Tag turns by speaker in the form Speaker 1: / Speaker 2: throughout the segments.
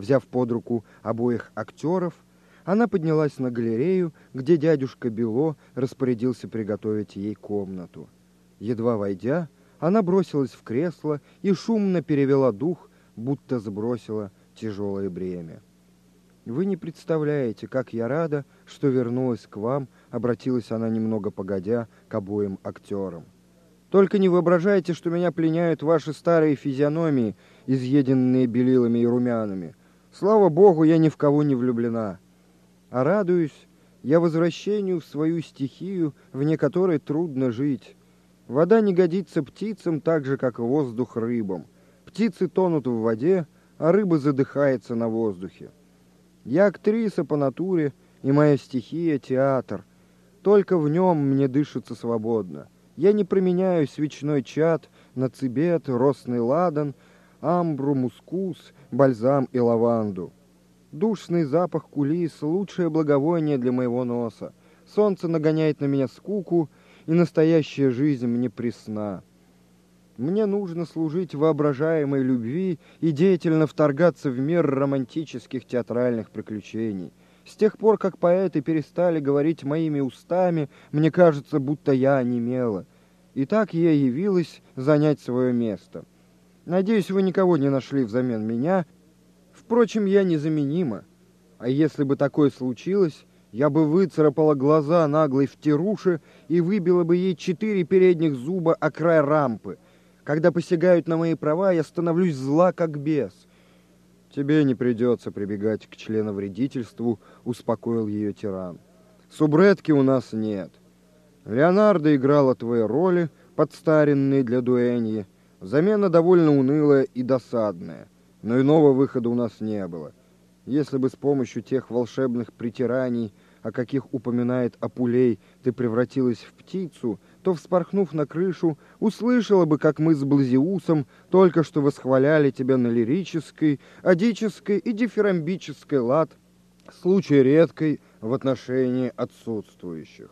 Speaker 1: Взяв под руку обоих актеров, она поднялась на галерею, где дядюшка Бело распорядился приготовить ей комнату. Едва войдя, она бросилась в кресло и шумно перевела дух, будто сбросила тяжелое бремя. «Вы не представляете, как я рада, что вернулась к вам», — обратилась она немного погодя к обоим актерам. «Только не воображайте, что меня пленяют ваши старые физиономии, изъеденные белилами и румянами. Слава Богу, я ни в кого не влюблена. А радуюсь я возвращению в свою стихию, вне которой трудно жить. Вода не годится птицам так же, как воздух рыбам. Птицы тонут в воде, а рыба задыхается на воздухе. Я актриса по натуре, и моя стихия — театр. Только в нем мне дышится свободно. Я не променяю свечной чад на цибет, росный ладан, амбру, мускус, бальзам и лаванду. Душный запах кулис — лучшее благовоние для моего носа. Солнце нагоняет на меня скуку, и настоящая жизнь мне пресна. Мне нужно служить воображаемой любви и деятельно вторгаться в мир романтических театральных приключений. С тех пор, как поэты перестали говорить моими устами, мне кажется, будто я онемела. И так я явилась занять свое место. Надеюсь, вы никого не нашли взамен меня. Впрочем, я незаменима. А если бы такое случилось, я бы выцарапала глаза наглой втируши и выбила бы ей четыре передних зуба о край рампы. Когда посягают на мои права, я становлюсь зла, как бес. Тебе не придется прибегать к членовредительству, успокоил ее тиран. Субретки у нас нет. Леонардо играла твои роли, подстаренные для дуэньи. Замена довольно унылая и досадная, но иного выхода у нас не было. Если бы с помощью тех волшебных притираний, о каких упоминает Апулей, ты превратилась в птицу, то, вспорхнув на крышу, услышала бы, как мы с Блазиусом только что восхваляли тебя на лирической, адической и дифирамбической лад, случай редкой в отношении отсутствующих.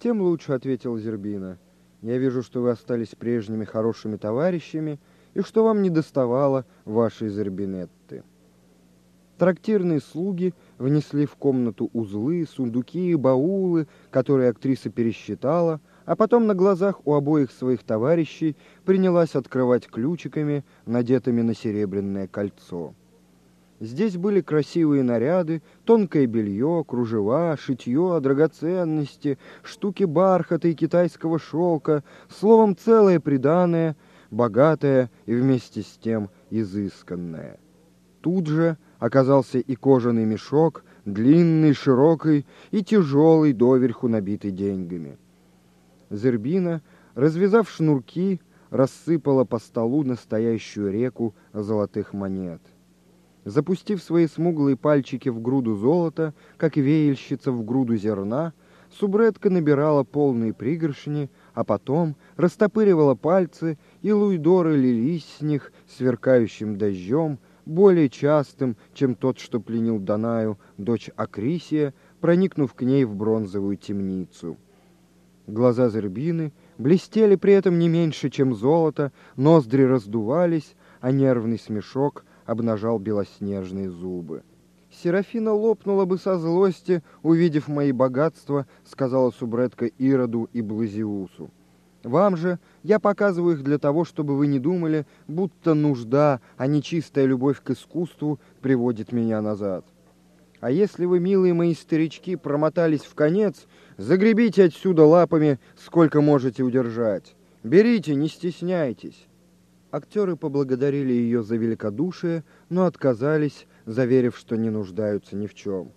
Speaker 1: Тем лучше, — ответил Зербина. Я вижу, что вы остались прежними хорошими товарищами и что вам не доставало вашей Зербинетты. Трактирные слуги внесли в комнату узлы, сундуки и баулы, которые актриса пересчитала, а потом на глазах у обоих своих товарищей принялась открывать ключиками, надетыми на серебряное кольцо. Здесь были красивые наряды, тонкое белье, кружева, шитье, драгоценности, штуки бархата и китайского шелка, словом, целое приданое, богатое и вместе с тем изысканное. Тут же оказался и кожаный мешок, длинный, широкий и тяжелый, доверху набитый деньгами. Зербина, развязав шнурки, рассыпала по столу настоящую реку золотых монет. Запустив свои смуглые пальчики в груду золота, как веяльщица в груду зерна, субредка набирала полные пригоршни, а потом растопыривала пальцы, и луидоры лились с них сверкающим дождем, более частым, чем тот, что пленил Данаю, дочь Акрисия, проникнув к ней в бронзовую темницу. Глаза Зербины блестели при этом не меньше, чем золото, ноздри раздувались, а нервный смешок обнажал белоснежные зубы. «Серафина лопнула бы со злости, увидев мои богатства», — сказала субредка Ироду и Блазиусу. Вам же я показываю их для того, чтобы вы не думали, будто нужда, а не чистая любовь к искусству приводит меня назад. А если вы, милые мои старички, промотались в конец, загребите отсюда лапами, сколько можете удержать. Берите, не стесняйтесь. Актеры поблагодарили ее за великодушие, но отказались, заверив, что не нуждаются ни в чем.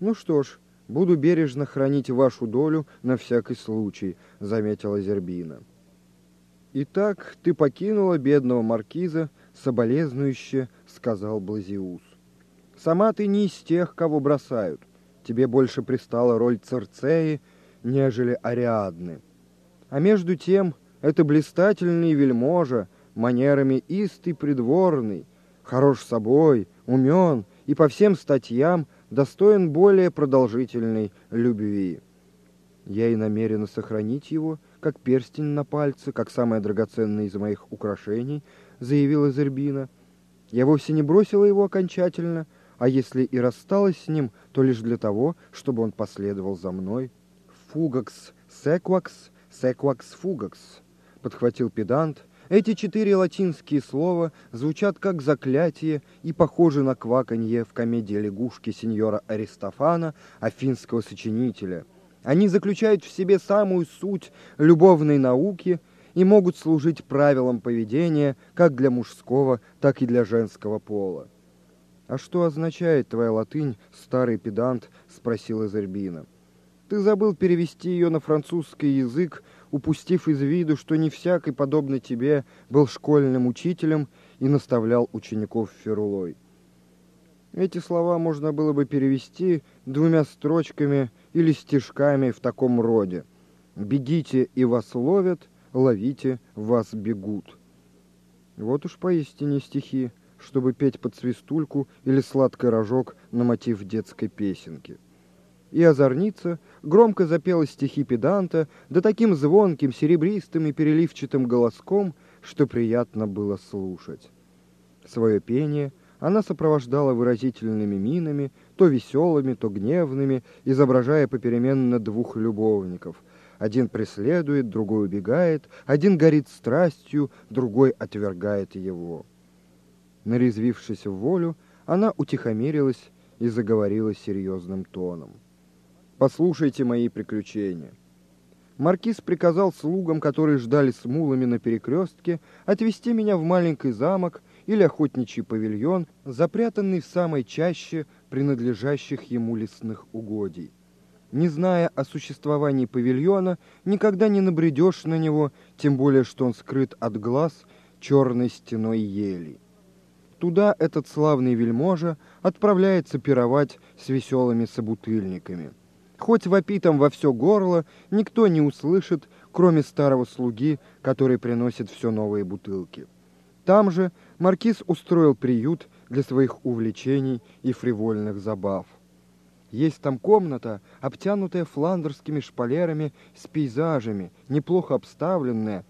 Speaker 1: Ну что ж, Буду бережно хранить вашу долю на всякий случай, заметила Зербина. Итак, ты покинула бедного маркиза, соболезнующе, сказал Блазиус. Сама ты не из тех, кого бросают. Тебе больше пристала роль Церцеи, нежели Ариадны. А между тем, это блистательный вельможа, манерами истый придворный, хорош собой, умен и по всем статьям достоин более продолжительной любви. Я и намерена сохранить его, как перстень на пальце, как самое драгоценное из моих украшений, заявила Зербина. Я вовсе не бросила его окончательно, а если и рассталась с ним, то лишь для того, чтобы он последовал за мной. «Фугакс секвакс, секвакс фугакс», — подхватил педант. Эти четыре латинские слова звучат как заклятие и похожи на кваканье в комедии «Лягушки» сеньора Аристофана, афинского сочинителя. Они заключают в себе самую суть любовной науки и могут служить правилом поведения как для мужского, так и для женского пола. «А что означает твоя латынь, старый педант?» — спросил Эзербина. «Ты забыл перевести ее на французский язык, упустив из виду, что не всякий, подобный тебе, был школьным учителем и наставлял учеников Ферулой. Эти слова можно было бы перевести двумя строчками или стишками в таком роде. «Бегите, и вас ловят, ловите, вас бегут». Вот уж поистине стихи чтобы петь под свистульку или сладкий рожок на мотив детской песенки. И озорница громко запела стихи педанта, да таким звонким, серебристым и переливчатым голоском, что приятно было слушать. Свое пение она сопровождала выразительными минами, то веселыми, то гневными, изображая попеременно двух любовников. Один преследует, другой убегает, один горит страстью, другой отвергает его. Нарезвившись в волю, она утихомирилась и заговорила серьезным тоном. «Послушайте мои приключения». Маркиз приказал слугам, которые ждали с мулами на перекрестке, отвезти меня в маленький замок или охотничий павильон, запрятанный в самой чаще принадлежащих ему лесных угодий. Не зная о существовании павильона, никогда не набредешь на него, тем более, что он скрыт от глаз черной стеной ели. Туда этот славный вельможа отправляется пировать с веселыми собутыльниками. Хоть вопитом во все горло, никто не услышит, кроме старого слуги, который приносит все новые бутылки. Там же маркиз устроил приют для своих увлечений и фривольных забав. Есть там комната, обтянутая фландерскими шпалерами с пейзажами, неплохо обставленная,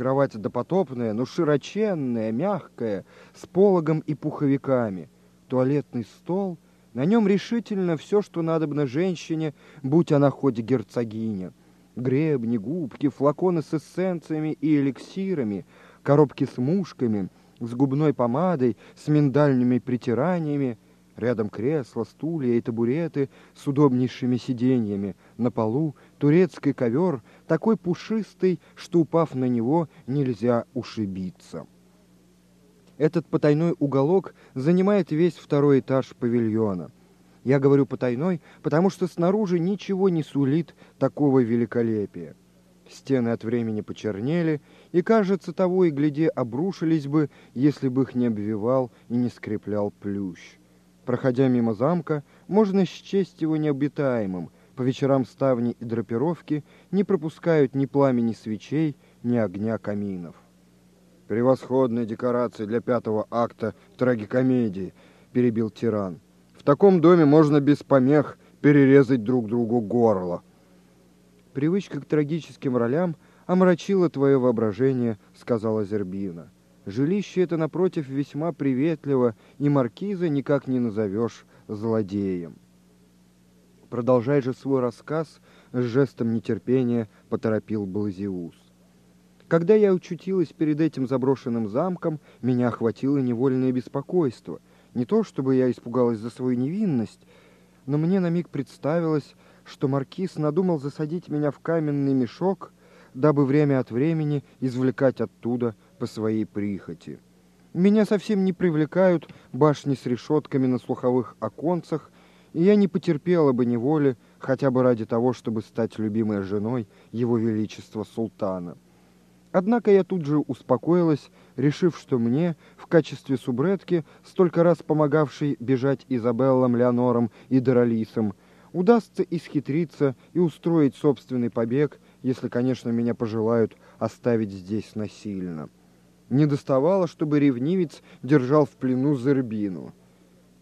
Speaker 1: Кровать допотопная, но широченная, мягкая, с пологом и пуховиками. Туалетный стол, на нем решительно все, что надобно женщине, будь она хоть герцогиня. Гребни, губки, флаконы с эссенциями и эликсирами, коробки с мушками, с губной помадой, с миндальными притираниями — Рядом кресла, стулья и табуреты с удобнейшими сиденьями. На полу турецкий ковер, такой пушистый, что, упав на него, нельзя ушибиться. Этот потайной уголок занимает весь второй этаж павильона. Я говорю потайной, потому что снаружи ничего не сулит такого великолепия. Стены от времени почернели, и, кажется, того и гляди обрушились бы, если бы их не обвивал и не скреплял плющ. Проходя мимо замка, можно счесть его необитаемым. По вечерам ставни и драпировки не пропускают ни пламени свечей, ни огня каминов. «Превосходная декорация для пятого акта трагикомедии», — перебил тиран. «В таком доме можно без помех перерезать друг другу горло». «Привычка к трагическим ролям омрачила твое воображение», — сказала Зербина. Жилище это, напротив, весьма приветливо, и маркиза никак не назовешь злодеем. Продолжай же свой рассказ, с жестом нетерпения поторопил Блазиус. Когда я учутилась перед этим заброшенным замком, меня охватило невольное беспокойство. Не то, чтобы я испугалась за свою невинность, но мне на миг представилось, что маркиз надумал засадить меня в каменный мешок, дабы время от времени извлекать оттуда по своей прихоти. Меня совсем не привлекают башни с решетками на слуховых оконцах, и я не потерпела бы неволи хотя бы ради того, чтобы стать любимой женой его величества султана. Однако я тут же успокоилась, решив, что мне, в качестве субретки, столько раз помогавшей бежать Изабеллам, Леонором и Доралисом, удастся исхитриться и устроить собственный побег, если, конечно, меня пожелают оставить здесь насильно. Не доставало, чтобы ревнивец держал в плену Зербину.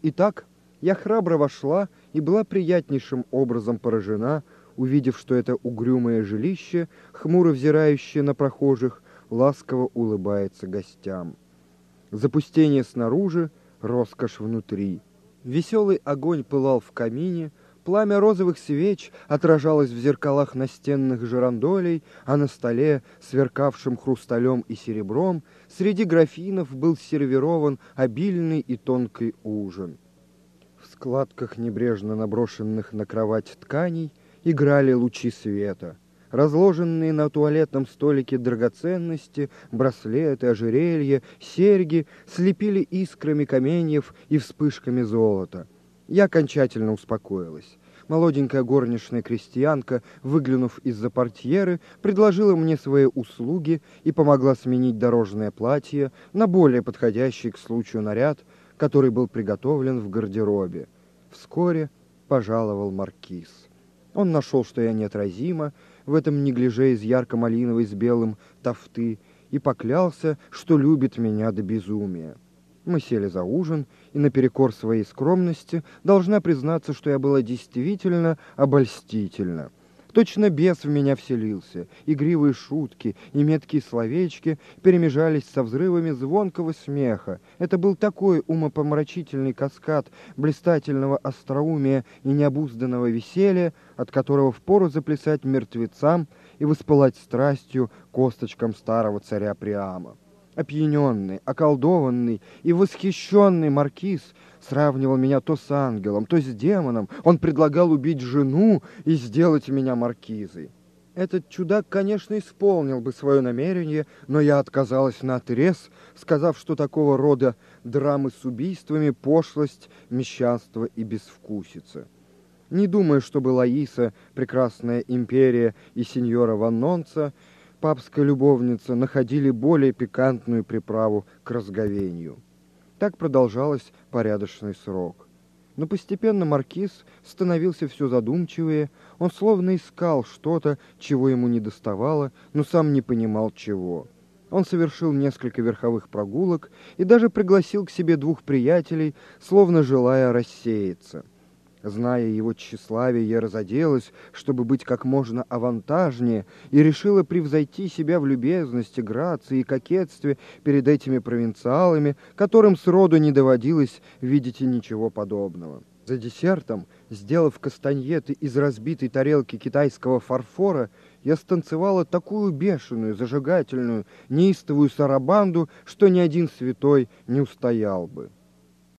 Speaker 1: Итак, я храбро вошла и была приятнейшим образом поражена, увидев, что это угрюмое жилище, хмуро взирающее на прохожих, ласково улыбается гостям. Запустение снаружи, роскошь внутри. Веселый огонь пылал в камине, пламя розовых свеч отражалось в зеркалах настенных жерандолей, а на столе, сверкавшем хрусталем и серебром, среди графинов был сервирован обильный и тонкий ужин. В складках небрежно наброшенных на кровать тканей играли лучи света — разложенные на туалетном столике драгоценности, браслеты, ожерелья, серьги слепили искрами каменьев и вспышками золота. Я окончательно успокоилась. Молоденькая горничная крестьянка, выглянув из-за портьеры, предложила мне свои услуги и помогла сменить дорожное платье на более подходящий к случаю наряд, который был приготовлен в гардеробе. Вскоре пожаловал маркиз. Он нашел, что я неотразима, в этом неглиже из ярко-малиновой с белым тафты и поклялся, что любит меня до безумия. Мы сели за ужин, и наперекор своей скромности должна признаться, что я была действительно обольстительна. Точно бес в меня вселился. Игривые шутки и меткие словечки перемежались со взрывами звонкого смеха. Это был такой умопомрачительный каскад блистательного остроумия и необузданного веселья, от которого впору заплясать мертвецам и воспылать страстью косточкам старого царя Приама. Опьяненный, околдованный и восхищенный маркиз сравнивал меня то с ангелом, то с демоном. Он предлагал убить жену и сделать меня маркизой. Этот чудак, конечно, исполнил бы свое намерение, но я отказалась на отрез, сказав, что такого рода драмы с убийствами – пошлость, мещанство и безвкусица. Не думаю, чтобы Лаиса, прекрасная империя и сеньора Ваннонца – папская любовница находили более пикантную приправу к разговению. Так продолжалось порядочный срок. Но постепенно маркиз становился все задумчивее, он словно искал что-то, чего ему не доставало, но сам не понимал чего. Он совершил несколько верховых прогулок и даже пригласил к себе двух приятелей, словно желая рассеяться – Зная его тщеславие, я разоделась, чтобы быть как можно авантажнее, и решила превзойти себя в любезности, грации и кокетстве перед этими провинциалами, которым сроду не доводилось видеть ничего подобного. За десертом, сделав кастаньеты из разбитой тарелки китайского фарфора, я станцевала такую бешеную, зажигательную, неистовую сарабанду, что ни один святой не устоял бы.